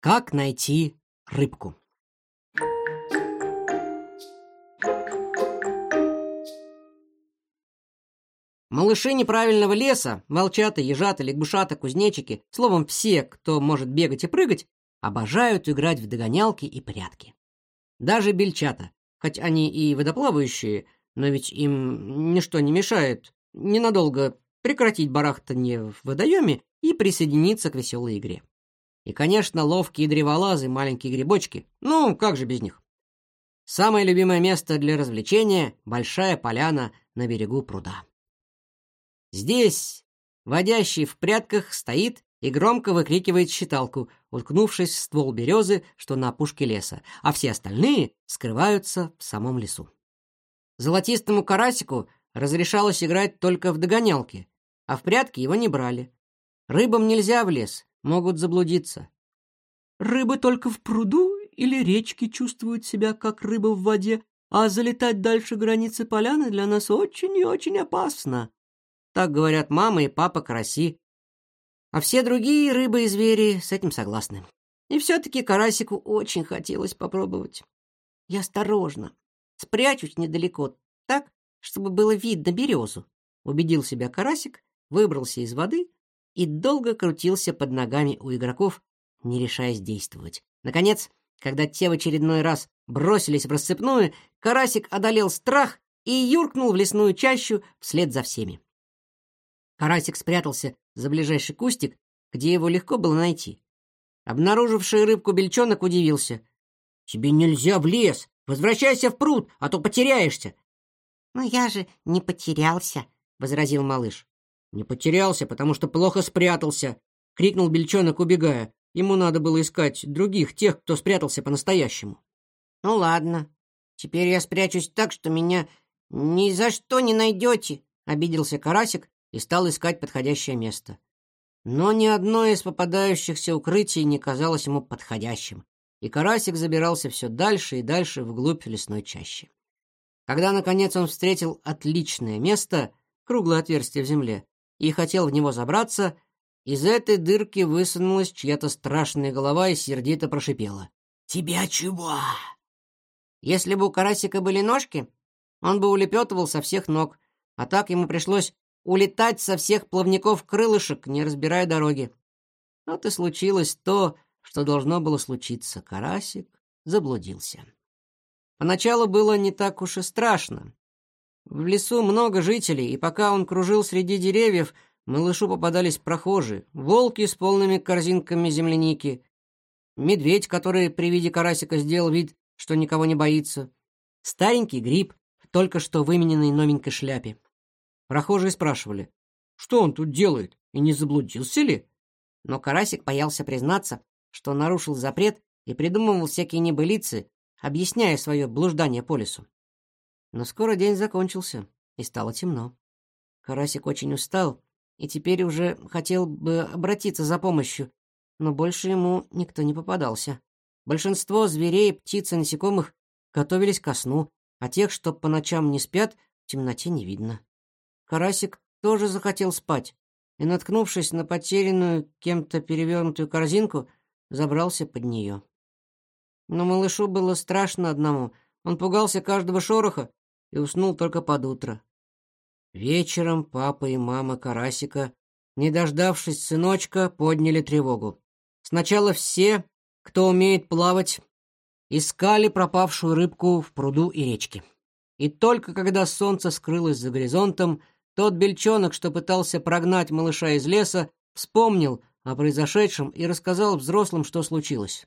Как найти рыбку? Малыши неправильного леса, волчата, ежата, лягушата, кузнечики, словом, все, кто может бегать и прыгать, обожают играть в догонялки и прятки. Даже бельчата, хоть они и водоплавающие, но ведь им ничто не мешает ненадолго прекратить барахтание в водоеме и присоединиться к веселой игре. И, конечно, ловкие древолазы, маленькие грибочки. Ну, как же без них? Самое любимое место для развлечения — большая поляна на берегу пруда. Здесь водящий в прятках стоит и громко выкрикивает считалку, уткнувшись в ствол березы, что на опушке леса, а все остальные скрываются в самом лесу. Золотистому карасику разрешалось играть только в догонялки, а в прятки его не брали. Рыбам нельзя в лес, могут заблудиться. Рыбы только в пруду или речке чувствуют себя как рыба в воде, а залетать дальше границы поляны для нас очень и очень опасно. Так говорят мама и папа караси. А все другие рыбы и звери с этим согласны. И все-таки карасику очень хотелось попробовать. Я осторожно, спрячусь недалеко, так, чтобы было видно березу. Убедил себя карасик, выбрался из воды и долго крутился под ногами у игроков, не решаясь действовать. Наконец, когда те в очередной раз бросились в рассыпную, карасик одолел страх и юркнул в лесную чащу вслед за всеми. Карасик спрятался за ближайший кустик, где его легко было найти. Обнаруживший рыбку бельчонок удивился. «Тебе нельзя в лес! Возвращайся в пруд, а то потеряешься!» «Но я же не потерялся», — возразил малыш. «Не потерялся, потому что плохо спрятался!» — крикнул бельчонок, убегая. Ему надо было искать других, тех, кто спрятался по-настоящему. «Ну ладно, теперь я спрячусь так, что меня ни за что не найдете», — обиделся Карасик и стал искать подходящее место. Но ни одно из попадающихся укрытий не казалось ему подходящим, и карасик забирался все дальше и дальше вглубь лесной чащи. Когда, наконец, он встретил отличное место, круглое отверстие в земле, и хотел в него забраться, из этой дырки высунулась чья-то страшная голова и сердито прошипела. «Тебя чего?» Если бы у карасика были ножки, он бы улепетывал со всех ног, а так ему пришлось улетать со всех плавников крылышек, не разбирая дороги. Вот и случилось то, что должно было случиться. Карасик заблудился. Поначалу было не так уж и страшно. В лесу много жителей, и пока он кружил среди деревьев, малышу попадались прохожие, волки с полными корзинками земляники, медведь, который при виде карасика сделал вид, что никого не боится, старенький гриб только что вымененной новенькой шляпе. Прохожие спрашивали, что он тут делает и не заблудился ли? Но Карасик боялся признаться, что нарушил запрет и придумывал всякие небылицы, объясняя свое блуждание по лесу. Но скоро день закончился, и стало темно. Карасик очень устал и теперь уже хотел бы обратиться за помощью, но больше ему никто не попадался. Большинство зверей, птиц и насекомых готовились ко сну, а тех, что по ночам не спят, в темноте не видно. Карасик тоже захотел спать и, наткнувшись на потерянную кем-то перевернутую корзинку, забрался под нее. Но малышу было страшно одному. Он пугался каждого шороха и уснул только под утро. Вечером папа и мама Карасика, не дождавшись сыночка, подняли тревогу. Сначала все, кто умеет плавать, искали пропавшую рыбку в пруду и речке. И только когда солнце скрылось за горизонтом, тот бельчонок, что пытался прогнать малыша из леса, вспомнил о произошедшем и рассказал взрослым, что случилось.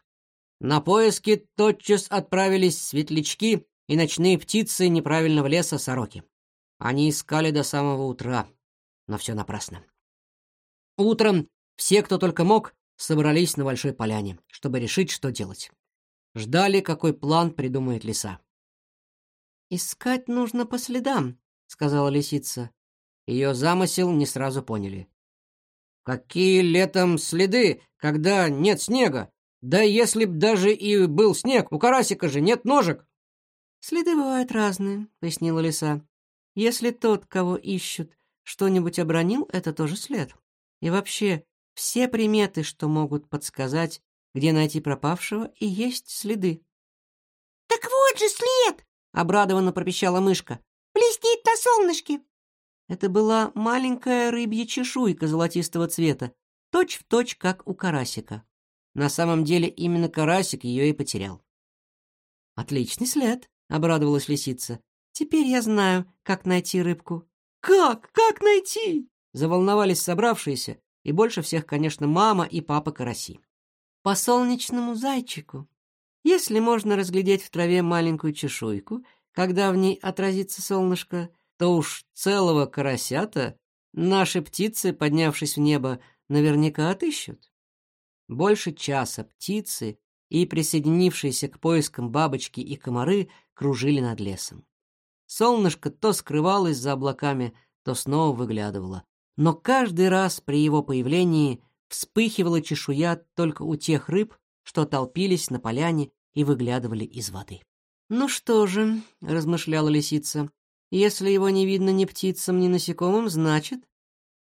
На поиски тотчас отправились светлячки и ночные птицы неправильного леса сороки. Они искали до самого утра, но все напрасно. Утром все, кто только мог, собрались на большой поляне, чтобы решить, что делать. Ждали, какой план придумает лиса. «Искать нужно по следам», — сказала лисица. Ее замысел не сразу поняли. «Какие летом следы, когда нет снега? Да если б даже и был снег, у карасика же нет ножек!» «Следы бывают разные», — пояснила лиса. «Если тот, кого ищут, что-нибудь обронил, это тоже след. И вообще, все приметы, что могут подсказать, где найти пропавшего и есть следы. «Так вот же след!» — обрадованно пропищала мышка. «Блестит на солнышке!» Это была маленькая рыбья чешуйка золотистого цвета, точь-в-точь, точь, как у карасика. На самом деле именно карасик ее и потерял. «Отличный след», — обрадовалась лисица. «Теперь я знаю, как найти рыбку». «Как? Как найти?» — заволновались собравшиеся, и больше всех, конечно, мама и папа караси. «По солнечному зайчику. Если можно разглядеть в траве маленькую чешуйку, когда в ней отразится солнышко, то уж целого карасята наши птицы, поднявшись в небо, наверняка отыщут. Больше часа птицы и присоединившиеся к поискам бабочки и комары кружили над лесом. Солнышко то скрывалось за облаками, то снова выглядывало. Но каждый раз при его появлении вспыхивала чешуя только у тех рыб, что толпились на поляне и выглядывали из воды. «Ну что же», — размышляла лисица, если его не видно ни птицам, ни насекомым, значит,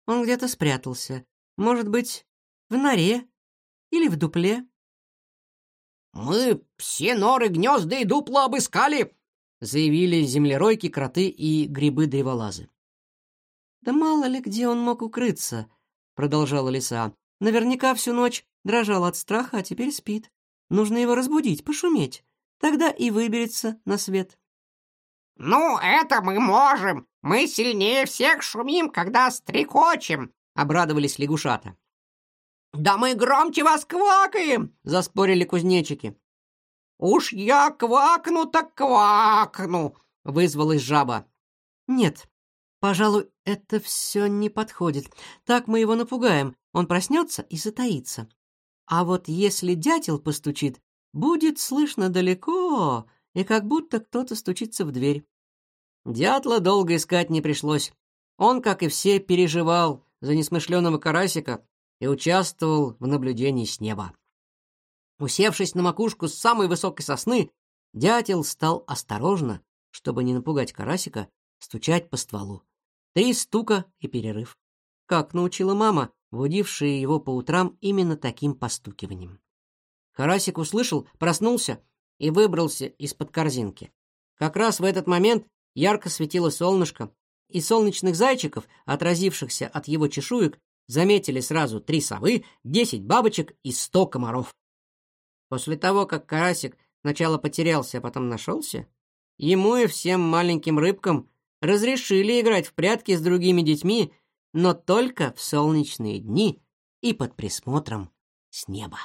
он где-то спрятался. Может быть, в норе или в дупле. «Мы все норы, гнезда и дупла обыскали!» заявили землеройки, кроты и грибы-древолазы. «Да мало ли где он мог укрыться», — продолжала лиса. «Наверняка всю ночь дрожал от страха, а теперь спит. Нужно его разбудить, пошуметь. Тогда и выберется на свет». «Ну, это мы можем! Мы сильнее всех шумим, когда стрекочем!» — обрадовались лягушата. «Да мы громче вас квакаем!» — заспорили кузнечики. «Уж я квакну так квакну!» — вызвалась жаба. «Нет, пожалуй, это все не подходит. Так мы его напугаем, он проснется и затаится. А вот если дятел постучит, будет слышно далеко, и как будто кто-то стучится в дверь. Дятла долго искать не пришлось. Он, как и все, переживал за несмышленого карасика и участвовал в наблюдении с неба. Усевшись на макушку с самой высокой сосны, дятел стал осторожно, чтобы не напугать карасика, стучать по стволу. Три стука и перерыв. Как научила мама, будившая его по утрам именно таким постукиванием. Карасик услышал, проснулся и выбрался из-под корзинки. Как раз в этот момент ярко светило солнышко, и солнечных зайчиков, отразившихся от его чешуек, заметили сразу три совы, десять бабочек и сто комаров. После того, как карасик сначала потерялся, а потом нашелся, ему и всем маленьким рыбкам разрешили играть в прятки с другими детьми, но только в солнечные дни и под присмотром с неба.